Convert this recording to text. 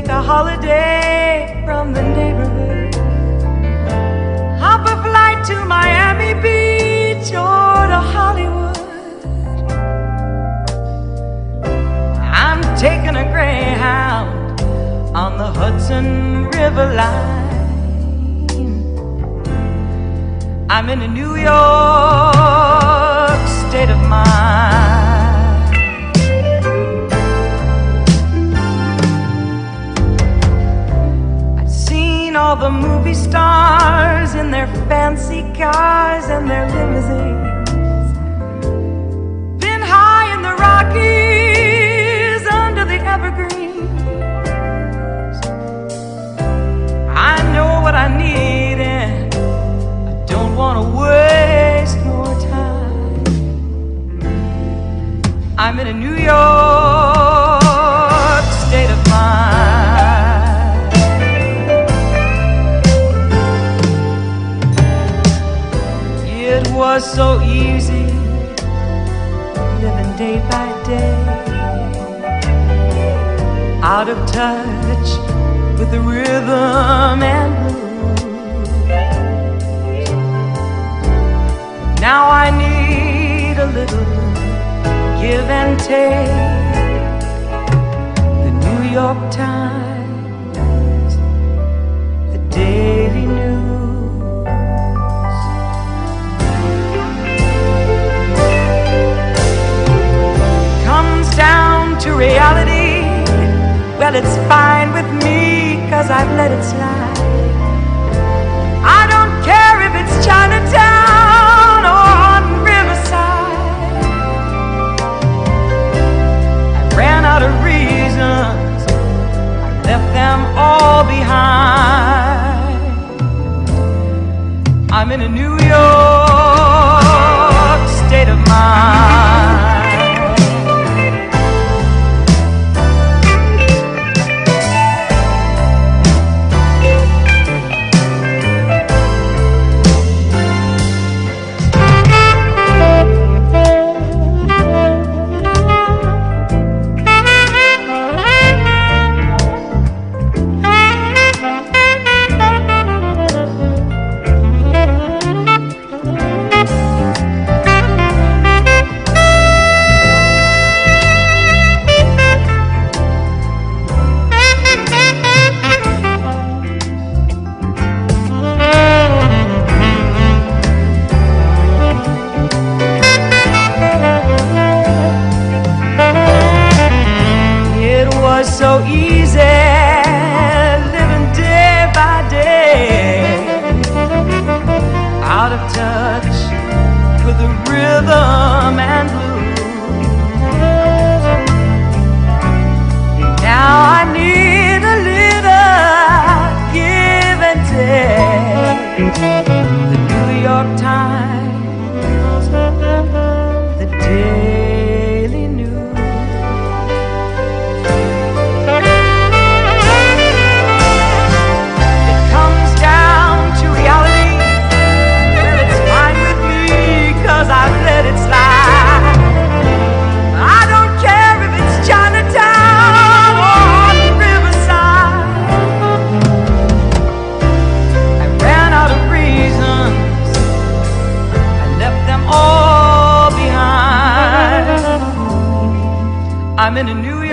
take a holiday from the neighborhood. Hop a flight to Miami Beach or to Hollywood. I'm taking a Greyhound on the Hudson River line. I'm in a New York state of mind. All the movie stars in their fancy cars and their limousines. Easy living day by day, out of touch with the rhythm reality. Well, it's fine with me, cause I've let it slide. I don't care if it's Chinatown or on Riverside. I ran out of reasons, I left them all behind. I'm in a New York state of mind. Touch with the rhythm and I'm in a New